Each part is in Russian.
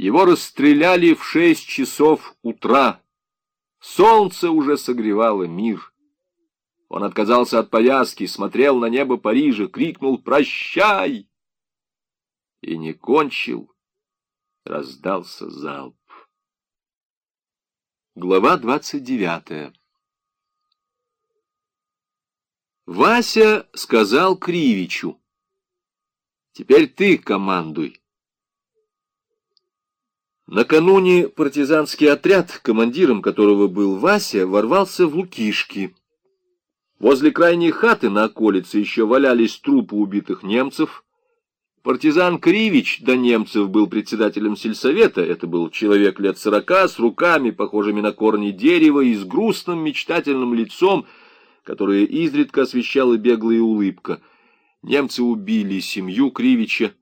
Его расстреляли в шесть часов утра. Солнце уже согревало мир. Он отказался от повязки, смотрел на небо Парижа, крикнул «Прощай!» и не кончил. Раздался залп. Глава двадцать девятая Вася сказал Кривичу, «Теперь ты командуй». Накануне партизанский отряд, командиром которого был Вася, ворвался в Лукишки. Возле крайней хаты на околице еще валялись трупы убитых немцев. Партизан Кривич до немцев был председателем сельсовета. Это был человек лет сорока, с руками, похожими на корни дерева, и с грустным мечтательным лицом, которое изредка освещала беглая улыбка. Немцы убили семью Кривича,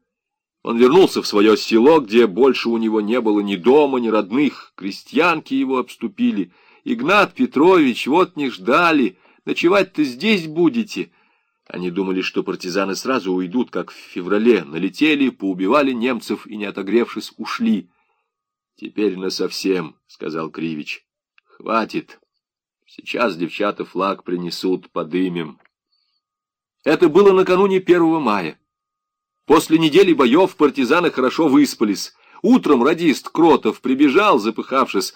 он вернулся в свое село, где больше у него не было ни дома, ни родных. Крестьянки его обступили. «Игнат Петрович, вот не ждали. Ночевать-то здесь будете». Они думали, что партизаны сразу уйдут, как в феврале. Налетели, поубивали немцев и, не отогревшись, ушли. «Теперь насовсем», — сказал Кривич. «Хватит. Сейчас девчата флаг принесут, подымем». Это было накануне 1 мая. После недели боев партизаны хорошо выспались. Утром радист Кротов прибежал, запыхавшись.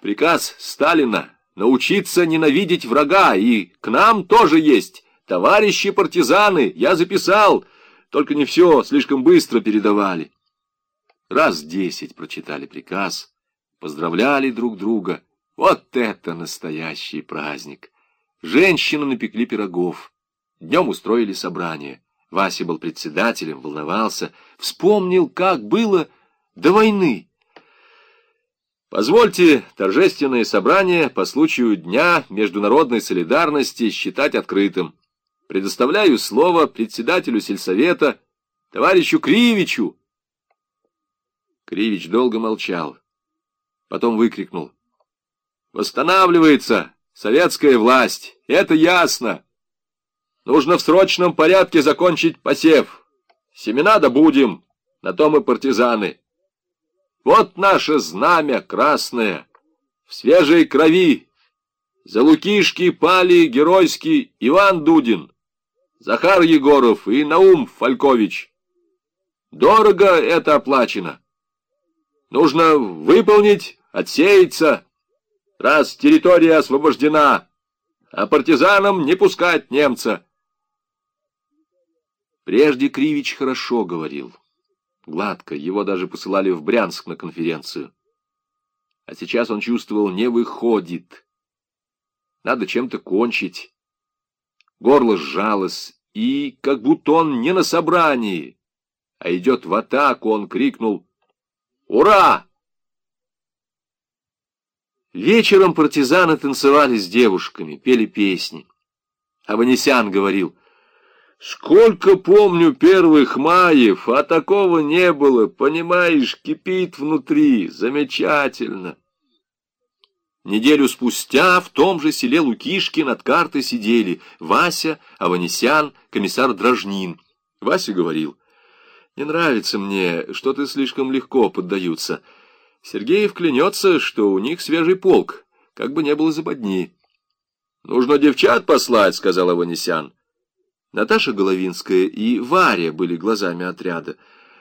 Приказ Сталина научиться ненавидеть врага, и к нам тоже есть. Товарищи партизаны, я записал, только не все, слишком быстро передавали. Раз десять прочитали приказ, поздравляли друг друга. Вот это настоящий праздник! Женщины напекли пирогов, днем устроили собрание. Вася был председателем, волновался, вспомнил, как было до войны. Позвольте торжественное собрание по случаю Дня международной солидарности считать открытым. Предоставляю слово председателю сельсовета, товарищу Кривичу. Кривич долго молчал, потом выкрикнул. Восстанавливается советская власть, это ясно. Нужно в срочном порядке закончить посев. Семена добудем, на то мы партизаны. Вот наше знамя красное, в свежей крови. За Лукишки пали геройский Иван Дудин, Захар Егоров и Наум Фалькович. Дорого это оплачено. Нужно выполнить, отсеяться, раз территория освобождена, а партизанам не пускать немца. Прежде Кривич хорошо говорил. Гладко, его даже посылали в Брянск на конференцию. А сейчас он чувствовал, не выходит. Надо чем-то кончить. Горло сжалось, и как будто он не на собрании, а идет в атаку, он крикнул «Ура!». Вечером партизаны танцевали с девушками, пели песни. Аванесян говорил — Сколько помню первых маев, а такого не было, понимаешь, кипит внутри, замечательно. Неделю спустя в том же селе Лукишки над картой сидели Вася, Аванесян, комиссар Дрожнин. Вася говорил, «Не нравится мне, что ты слишком легко поддаются. Сергеев клянется, что у них свежий полк, как бы не было западни». «Нужно девчат послать», — сказал Аванесян. Наташа Головинская и Варя были глазами отряда.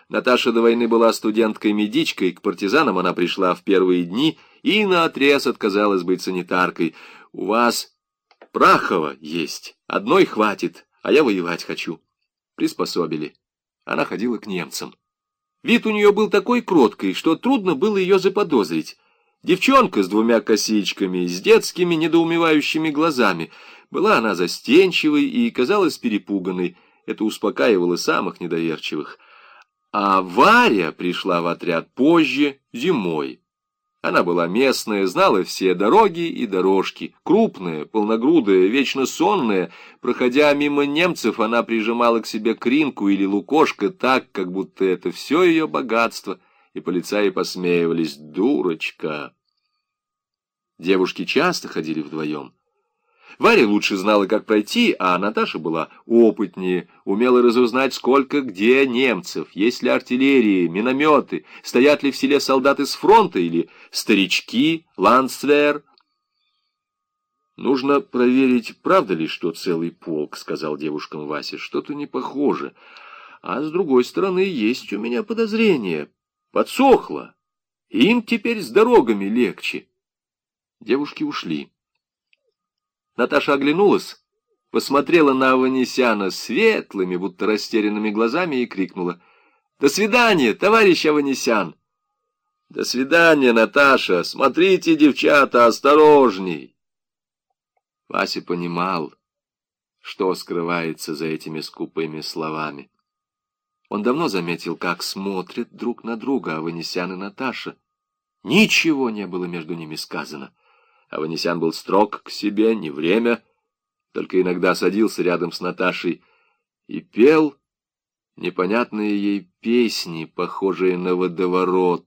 Наташа до войны была студенткой-медичкой, к партизанам она пришла в первые дни и наотрез отказалась быть санитаркой. «У вас Прахова есть, одной хватит, а я воевать хочу». Приспособили. Она ходила к немцам. Вид у нее был такой кроткий, что трудно было ее заподозрить. Девчонка с двумя косичками, с детскими недоумевающими глазами — была она застенчивой и казалась перепуганной. Это успокаивало самых недоверчивых. А Варя пришла в отряд позже, зимой. Она была местная, знала все дороги и дорожки. Крупная, полногрудая, вечно сонная. Проходя мимо немцев, она прижимала к себе кринку или лукошко так, как будто это все ее богатство. И полицаи посмеивались. «Дурочка!» Девушки часто ходили вдвоем. Варя лучше знала, как пройти, а Наташа была опытнее, умела разузнать, сколько где немцев, есть ли артиллерии, минометы, стоят ли в селе солдаты с фронта или старички, ландсвер. «Нужно проверить, правда ли, что целый полк», — сказал девушкам Вася. «Что-то не похоже. А с другой стороны, есть у меня подозрение. Подсохло. Им теперь с дорогами легче». Девушки ушли. Наташа оглянулась, посмотрела на Аванесяна светлыми, будто растерянными глазами и крикнула. «До свидания, товарищ Аванесян!» «До свидания, Наташа! Смотрите, девчата, осторожней!» Вася понимал, что скрывается за этими скупыми словами. Он давно заметил, как смотрят друг на друга Аванесян и Наташа. Ничего не было между ними сказано. Аванесян был строг к себе, не время, только иногда садился рядом с Наташей и пел непонятные ей песни, похожие на водоворот.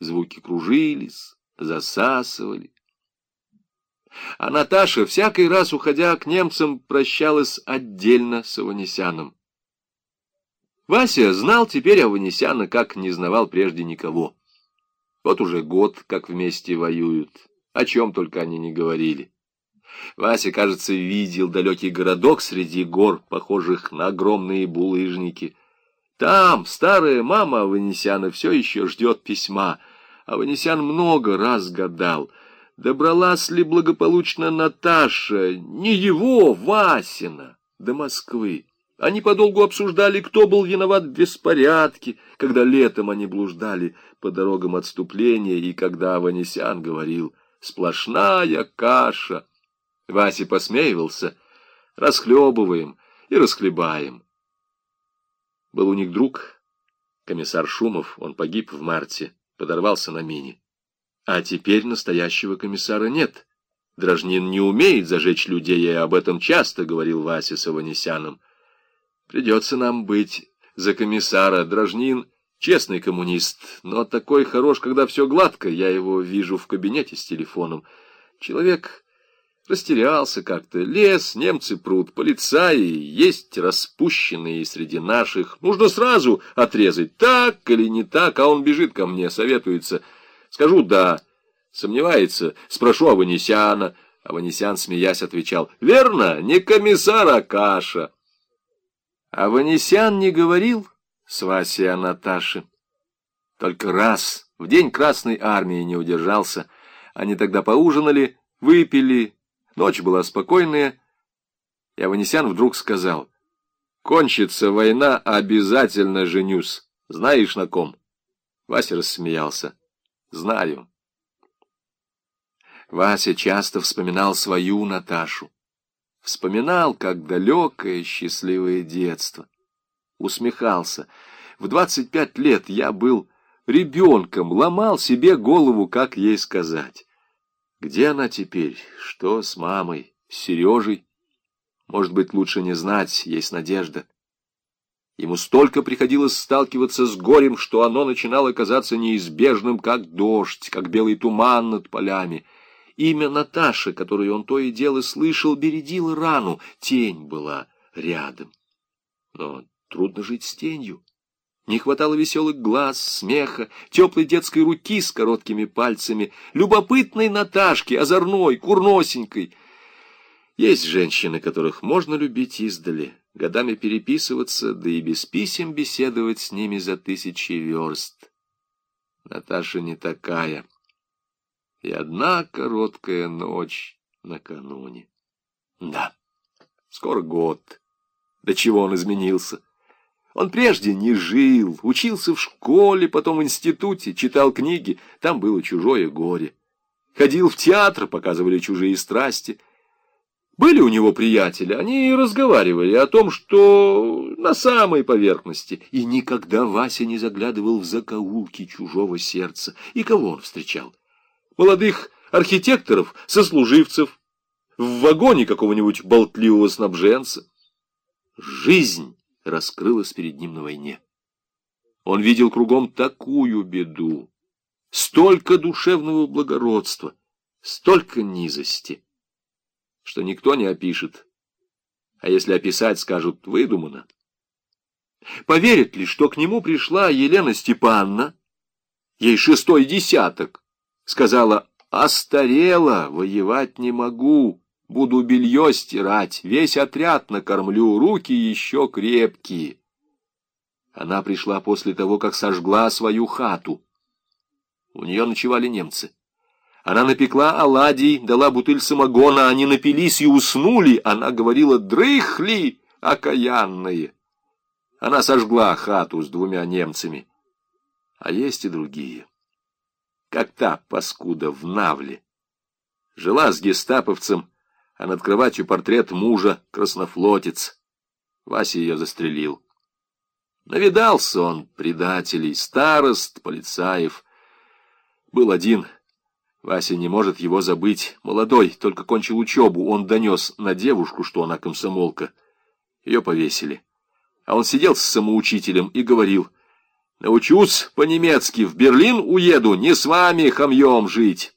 Звуки кружились, засасывали. А Наташа, всякий раз, уходя к немцам, прощалась отдельно с Аванесяном. Вася знал теперь Аванесяна, как не знавал прежде никого. Вот уже год, как вместе воюют о чем только они не говорили. Вася, кажется, видел далекий городок среди гор, похожих на огромные булыжники. Там старая мама Аванесяна все еще ждет письма. Аванесян много раз гадал, добралась ли благополучно Наташа, не его, Васина, до Москвы. Они подолгу обсуждали, кто был виноват в беспорядке, когда летом они блуждали по дорогам отступления, и когда Аванесян говорил — Сплошная каша. Вася посмеивался. Расхлебываем и расхлебаем. Был у них друг, комиссар Шумов, он погиб в марте, подорвался на мине. А теперь настоящего комиссара нет. Дрожнин не умеет зажечь людей, и об этом часто говорил Вася с Аванесяном. Придется нам быть за комиссара. Дрожнин Честный коммунист, но такой хорош, когда все гладко. Я его вижу в кабинете с телефоном. Человек растерялся как-то. Лес, немцы прут, полицаи, есть распущенные среди наших. Нужно сразу отрезать, так или не так, а он бежит ко мне, советуется. Скажу «да». Сомневается, спрошу Аванесяна. Аванесян, смеясь, отвечал «Верно, не комиссар, а каша». Аванесян не говорил с Васей о Наташе. Только раз, в день Красной Армии, не удержался. Они тогда поужинали, выпили, ночь была спокойная. И Аванесян вдруг сказал, «Кончится война, обязательно женюсь. Знаешь, на ком?» Вася рассмеялся. «Знаю». Вася часто вспоминал свою Наташу. Вспоминал, как далекое счастливое детство усмехался. В двадцать пять лет я был ребенком, ломал себе голову, как ей сказать. Где она теперь? Что с мамой? С Сережей? Может быть, лучше не знать, есть надежда. Ему столько приходилось сталкиваться с горем, что оно начинало казаться неизбежным, как дождь, как белый туман над полями. Имя Наташи, которую он то и дело слышал, бередило рану, тень была рядом. Но Трудно жить с тенью. Не хватало веселых глаз, смеха, теплой детской руки с короткими пальцами, любопытной Наташки, озорной, курносенькой. Есть женщины, которых можно любить издали, годами переписываться, да и без писем беседовать с ними за тысячи верст. Наташа не такая. И одна короткая ночь накануне. Да, скоро год. До чего он изменился? Он прежде не жил, учился в школе, потом в институте, читал книги, там было чужое горе. Ходил в театр, показывали чужие страсти. Были у него приятели, они разговаривали о том, что на самой поверхности. И никогда Вася не заглядывал в закоулки чужого сердца. И кого он встречал? Молодых архитекторов, сослуживцев, в вагоне какого-нибудь болтливого снабженца. Жизнь раскрылась перед ним на войне. Он видел кругом такую беду, столько душевного благородства, столько низости, что никто не опишет. А если описать, скажут «выдумано». Поверит ли, что к нему пришла Елена Степановна, ей шестой десяток, сказала «Остарела, воевать не могу, буду белье стирать, весь отряд накормлю, руки еще крепкие». Она пришла после того, как сожгла свою хату. У нее ночевали немцы. Она напекла оладий, дала бутыль самогона, они напились и уснули. Она говорила «дрыхли, окаянные». Она сожгла хату с двумя немцами. А есть и другие. Как та паскуда в Навле. Жила с гестаповцем, а над кроватью портрет мужа, краснофлотец. Вася ее застрелил. Навидался он предателей, старост, полицаев. Был один. Вася не может его забыть. Молодой, только кончил учебу. Он донес на девушку, что она комсомолка. Ее повесили. А он сидел с самоучителем и говорил, «Научусь по-немецки, в Берлин уеду, не с вами, хамьем, жить».